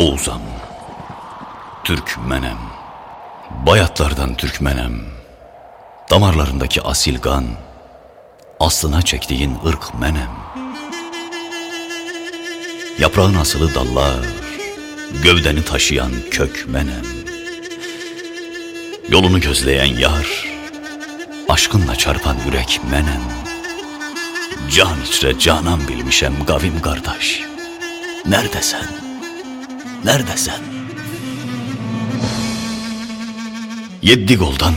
Oğuzam, Türkmenem, bayatlardan Türkmenem, damarlarındaki asil gan, aslına çektiğin ırk menem. Yaprağın asılı dallar, gövdeni taşıyan kök menem. Yolunu gözleyen yar, aşkınla çarpan yürek menem. Can içre canan bilmişem gavim kardeş. Nerede sen? Nerede sen? Yedi goldan,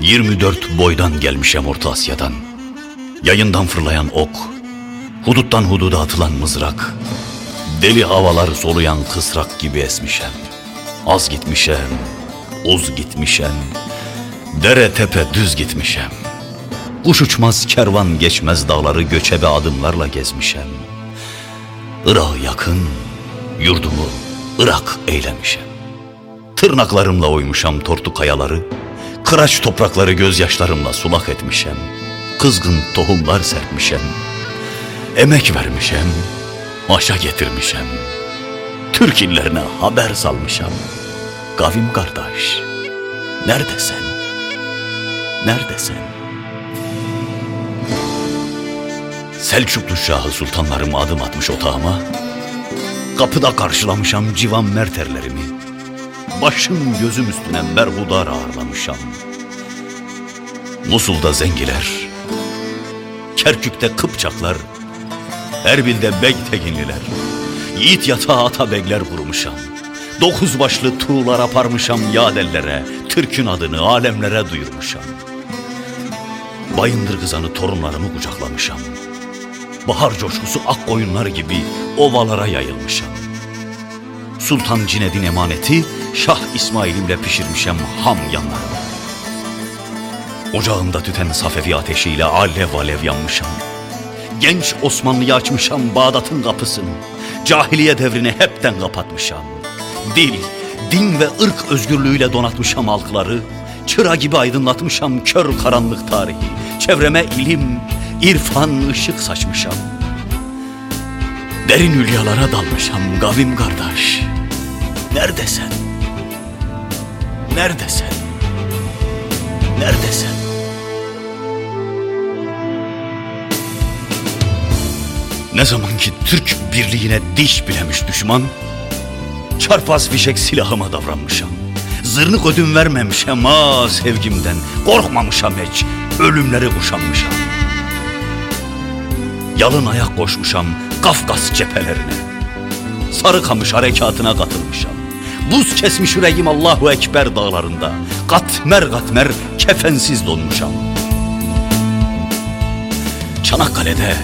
24 boydan gelmişem Orta Asya'dan. Yayından fırlayan ok, huduttan hududa atılan mızrak, deli havalar soluyan kısrak gibi esmişem. Az gitmişem, uz gitmişem, dere tepe düz gitmişem. Kuş uçmaz kervan geçmez dağları göçebe adımlarla gezmişem. Irak'a yakın, yurdumu Irak eylemişem. Tırnaklarımla oymuşam tortu kayaları, Kıraç toprakları gözyaşlarımla sulak etmişem. Kızgın tohumlar serpmişem. Emek vermişem, maşa getirmişem. Türk illerine haber salmışam. Gavim kardeş, nerede sen? Nerede sen? Selçuklu Şahı sultanlarım adım atmış otağıma. Kapıda karşılamışam civan merterlerimi. Başım gözüm üstüne berhudar ağırlamışam. Musul'da zengiler, Kerkük'te Kıpçaklar, Erbil'de Begteginliler, Yiğit yatağı ata begler kurmuşam. Dokuz başlı tuğlar aparmışam yadellere, Türk'ün adını alemlere duyurmuşam. Bayındır kızanı torunlarımı kucaklamışam. Bahar coşkusu ak koyunlar gibi ovalara yayılmışam. Sultan Cinedin emaneti Şah İsmail'imle pişirmişem ham yanlarımı. Ocağımda tüten safevi ateşiyle alev alev yanmışam. Genç Osmanlı'yı açmışam Bağdat'ın kapısını. Cahiliye devrini hepten kapatmışam. Dil, din ve ırk özgürlüğüyle donatmışam halkları. Çıra gibi aydınlatmışam kör karanlık tarihi. Çevreme ilim, irfan, ışık saçmışam. Derin hülyalara dalmışam gavim kardeş. Nerede sen? Nerede sen? Nerede sen? Ne zaman ki Türk birliğine diş bilemiş düşman, çarpaz fişek silahıma davranmışam. Zırnık ödün vermemişem ha sevgimden, korkmamışam hiç, ölümleri kuşanmışam. Yalın ayak koşmuşam Kafkas cephelerine. Sarıkamış harekatına katılmışam. Buz kesmiş yüreğim Allahu Ekber dağlarında. Katmer katmer kefensiz donmuşam. Çanakkale'de,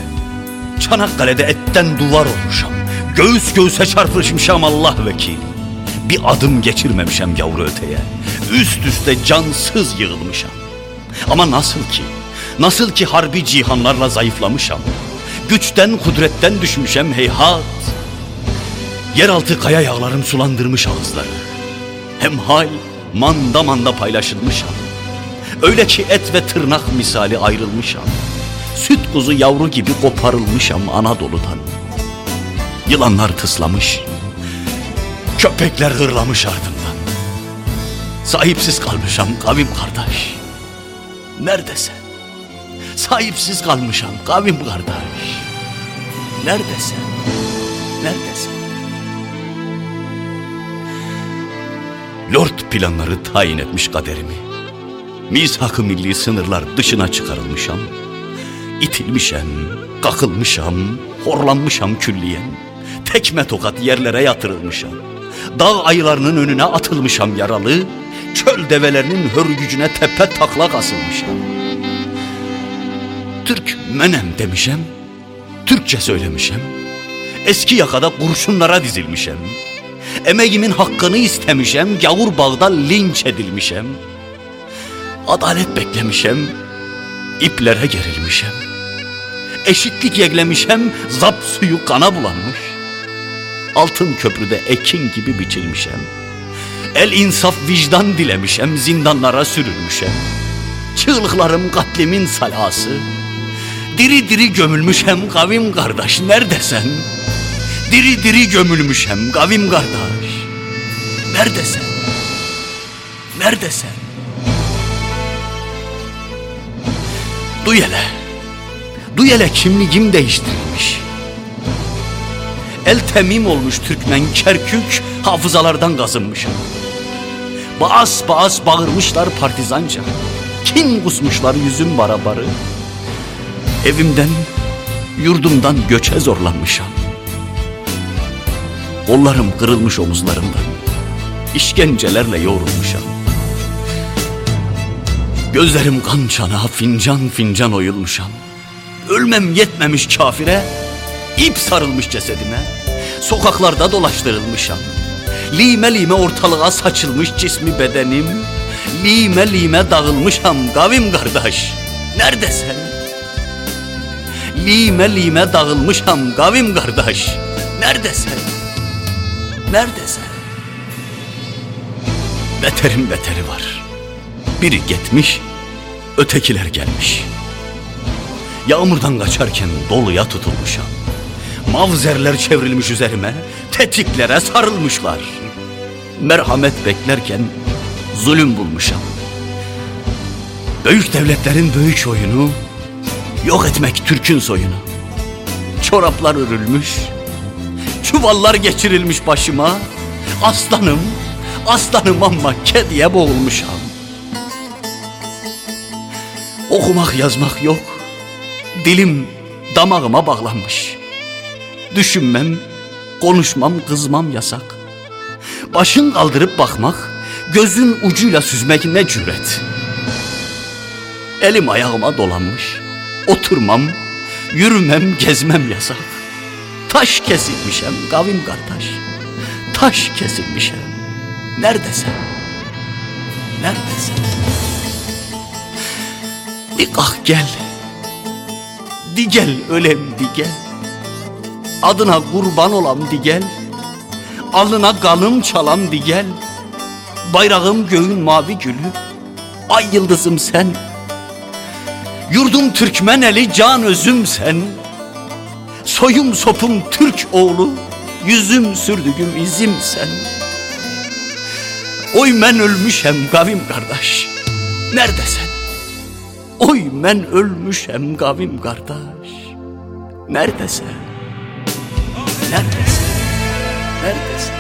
Çanakkale'de etten duvar olmuşam. Göğüs göğüse çarpışmışam Allah vekil. Bir adım geçirmemişem yavru öteye. Üst üste cansız yığılmışam. Ama nasıl ki, nasıl ki harbi cihanlarla zayıflamışam. Güçten kudretten düşmüşem heyhat. Yeraltı kaya yağlarım sulandırmış ağızları. Hem hal manda manda paylaşılmışam. Öyle ki et ve tırnak misali ayrılmışam. Süt kuzu yavru gibi koparılmışam Anadolu'dan. Yılanlar tıslamış. Köpekler hırlamış ardından. Sahipsiz kalmışam kavim kardeş. Neredesin? Sahipsiz kalmışam kavim kardeş. Neredesin? Neredesin? Lord planları tayin etmiş kaderimi. Misak-ı milli sınırlar dışına çıkarılmışam. İtilmişem, kakılmışam, horlanmışam külliyen. Tekme tokat yerlere yatırılmışam. Dağ ayılarının önüne atılmışam yaralı. Çöl develerinin hörgücüne tepe taklak asılmışam. Türk menem demişem. Türkçe söylemişem. Eski yakada kurşunlara dizilmişem. Emeğimin hakkını istemişem, gavur bağda linç edilmişem. Adalet beklemişem, iplere gerilmişem. Eşitlik yeglemişem, zap suyu kana bulanmış. Altın köprüde ekin gibi biçilmişem. El insaf vicdan dilemişem, zindanlara sürülmüşem. Çığlıklarım katlimin salası. Diri diri gömülmüşem kavim kardeş, neredesin? Diri diri gömülmüşem kavim kardeş. Neredesin? Neredesin? Duy hele. Duy hele kimliğim değiştirilmiş. El temim olmuş Türkmen Kerkük hafızalardan kazınmışım. Bağız bağız bağırmışlar partizanca. Kin kusmuşlar yüzüm barabarı. Evimden, yurdumdan göçe zorlanmışam. Kollarım kırılmış omuzlarımdan. İşkencelerle yoğrulmuşam. Gözlerim kan çana fincan fincan oyulmuşam. Ölmem yetmemiş kafire, ip sarılmış cesedime. Sokaklarda dolaştırılmışam. Lime lime ortalığa saçılmış cismi bedenim. Lime lime dağılmışam kavim kardeş. Neredesin? Lime lime dağılmışam kavim kardeş. Neredesin? Neredesin? Beterin beteri var. Biri gitmiş, ötekiler gelmiş. Yağmurdan kaçarken doluya tutulmuşam. Mavzerler çevrilmiş üzerime, tetiklere sarılmışlar. Merhamet beklerken zulüm bulmuşam. Büyük devletlerin büyük oyunu, yok etmek Türk'ün soyunu. Çoraplar örülmüş, çuvallar geçirilmiş başıma. Aslanım, aslanım ama kediye boğulmuşam. Okumak yazmak yok, dilim damağıma bağlanmış. Düşünmem, konuşmam, kızmam yasak. Başın kaldırıp bakmak, gözün ucuyla süzmek ne cüret. Elim ayağıma dolanmış. Oturmam, yürümem, gezmem yasak. Taş kesilmişem kavim kardeş. Taş kesilmişem. Neredesin? Neredesin? Bir kalk gel. Di gel ölem di gel. Adına kurban olam di gel. Alnına kanım çalam di gel. Bayrağım göğün mavi gülü. Ay yıldızım sen. Yurdum Türkmeneli can özüm sen. Soyum sopum Türk oğlu. Yüzüm sürdüğüm izim sen. Oy ben ölmüşem kavim kardeş. Neredesin? Oy ben ölmüşem kavim kardeş. Neredesin? Neredesin? Neredesin?